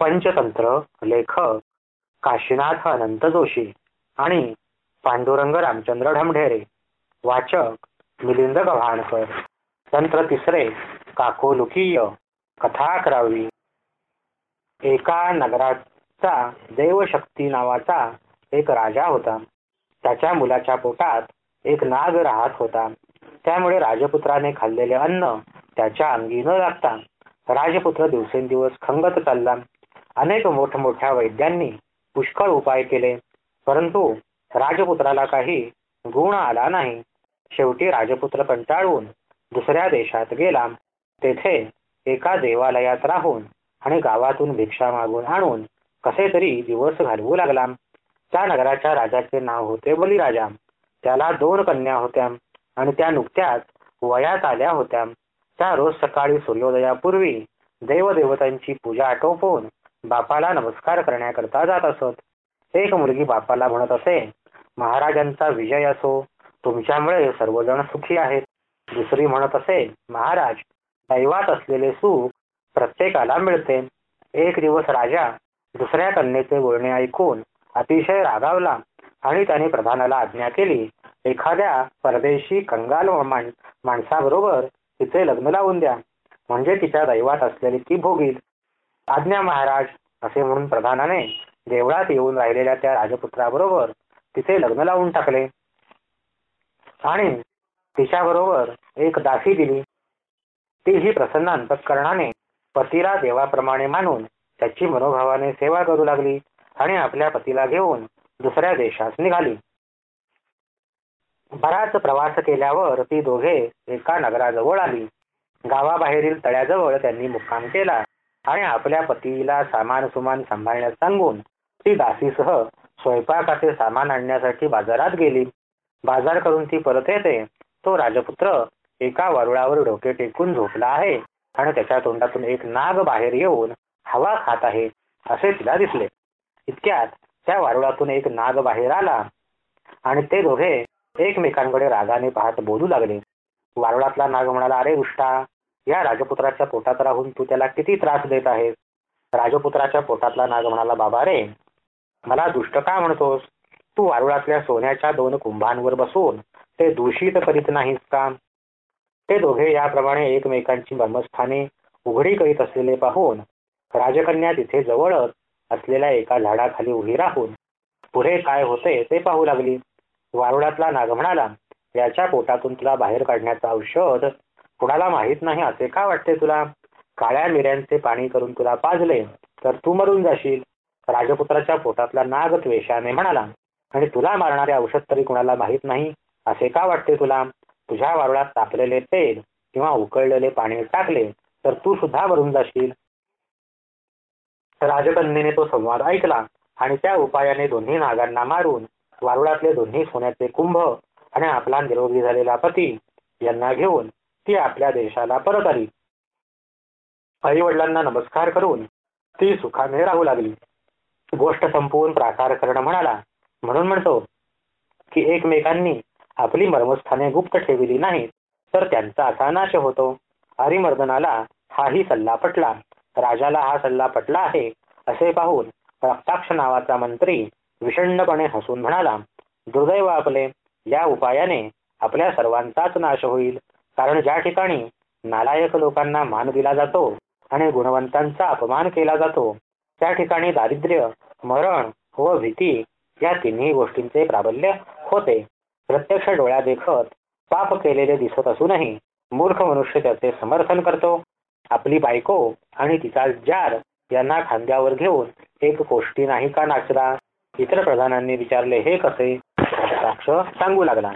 पंचतंत्र लेखक काशीनाथ अनंत जोशी आणि पांडुरंग रामचंद्र ढमढेरे वाचक मिलिंद गव्हाणकर. तंत्र तिसरे काकोलुकीय कथा अकरावी एका नगराचा देवशक्ती नावाचा एक राजा होता. त्याच्या मुलाच्या पोटात एक नाग राहत होता. त्यामुळे राजपुत्राने खाल्लेले अन्न त्याच्या अंगी न लागता राजपुत्र दिवसेंदिवस खंगत चालला. अनेक मोठमोठ्या वैद्यांनी पुष्कळ उपाय केले परंतु राजपुत्राला काही गुण आला नाही. शेवटी राजपुत्र कंटाळून दुसऱ्या देशात गेला. तेथे एका देवालयात राहून आणि गावातून भिक्षा मागून आणून कसे तरी दिवस घालवू लागला. त्या नगराच्या राजाचे नाव होते बलिराजा. त्याला दोन कन्या होत्या आणि त्या नुकत्याच वयात आल्या होत्या. त्या रोज सकाळी सूर्योदयापूर्वी देवदेवतांची पूजा आटोपवून बापाला नमस्कार करण्याकरता जात असत. एक मुलगी बापाला म्हणत असे महाराजांचा विजय असो तुमच्यामुळे सर्वजण सुखी आहेत. दुसरी म्हणत असे महाराज दैवात असलेले सुख प्रत्येकाला मिळते. एक दिवस राजा दुसऱ्या कन्येचे बोलणे ऐकून अतिशय रागावला आणि त्याने प्रधानाला आज्ञा केली एखाद्या परदेशी कंगाल माणसाबरोबर तिचे लग्न लावून द्या. म्हणजे तिच्या दैवात असलेली ती भोगील आज्ञा महाराज असे म्हणून प्रधानाने देवळात येऊन राहिलेल्या त्या राजपुत्राबरोबर तिचे लग्न लावून टाकले. आणि तिच्याबरोबर एक दासी दिली. तीही प्रसन्न अंतकरणाने पतीला देवाप्रमाणे मानून त्याची मनोभावाने सेवा करू लागली आणि आपल्या पतीला घेऊन दुसऱ्या देशास निघाली. बराच प्रवास केल्यावर ती दोघे एका नगराजवळ आली. गावाबाहेरील तळ्याजवळ त्यांनी मुक्काम केला. आणि आपल्या पतीला सामान सुमान सांभाळण्यास सांगून ती दासीसह स्वयंपाकाचे सामान आणण्यासाठी बाजारात गेली. बाजार करून ती परत येते. तो राजपुत्र एका वरुळावर डोके टेकून झोपला आहे आणि त्याच्या तोंडातून एक नाग बाहेर येऊन हवा खात आहे असे तिला दिसले. इतक्यात त्या वारुळातून एक नाग बाहेर आला आणि ते दोघे एकमेकांकडे रागाने पाहत बोलू लागले. वारुळातला नाग म्हणाला अरे उष्टा या राजपुत्राच्या पोटात राहून तू त्याला किती त्रास देत आहेस? राजपुत्राच्या पोटातला नाग म्हणाला बाबा रे मला दुष्ट का म्हणतोस? तू वारुळातल्या सोन्याच्या दोन कुंभांवर बसून ते दूषित करीत नाहीस का? ते दोघे याप्रमाणे एकमेकांची ब्रह्मस्थाने उघडी करीत असलेले पाहून राजकन्या तिथे जवळच असलेल्या एका झाडाखाली उभी राहून पुढे काय होते ते पाहू लागली. वारुळातला नाग म्हणाला याच्या पोटातून तुला बाहेर काढण्याचा औषध कुणाला माहीत नाही असे का वाटते तुला? काळ्या मिऱ्यांचे पाणी करून तुला पाजले तर तू मरून जाशील. राजपुत्राच्या पोटातला नाग त्वेषाने म्हणाला आणि तुला मारणारे औषध तरी कुणाला माहीत नाही? असे का वाटते तुला? तुझ्या वारुळात तापलेले तेल किंवा उकळलेले पाणी टाकले तर तू सुद्धा मरून जाशील. राजकन्येने तो संवाद ऐकला आणि त्या उपायाने दोन्ही नागांना मारून वारुळातले दोन्ही सोन्याचे कुंभ आणि आपला निरोगी झालेला पती यांना घेऊन ती आपल्या देशाला परत आली. आई वडिलांना नमस्कार करून ती सुखाने राहू लागली. गोष्ट संपवून प्राकार करणं म्हणाला. म्हणून म्हणतो की एकमेकांनी आपली मर्मस्थाने गुप्त ठेवली नाहीत तर त्यांचा असा नाश होतो. हरिमर्दनाला हाही सल्ला पटला. राजाला हा सल्ला पटला आहे असे पाहून रक्ताक्ष नावाचा मंत्री विषण्णपणे हसून म्हणाला दुर्दैव आपले या उपायाने आपल्या सर्वांचाच नाश होईल. कारण ज्या ठिकाणी नालायक लोकांना मान दिला जातो आणि गुणवंतांचा अपमान केला जातो त्या ठिकाणी दारिद्र्य मरण व भीती या तिन्ही गोष्टींचे प्राबल्य होते. प्रत्यक्ष डोळ्या देखत पाप केलेले दिसत असूनही मूर्ख मनुष्य त्याचे समर्थन करतो. आपली बायको आणि तिचा जार यांना खांद्यावर घेऊन एक गोष्टी नाही का नाचला? इतर प्रधानांनी विचारले हे कसे? साक्ष सांगू लागला.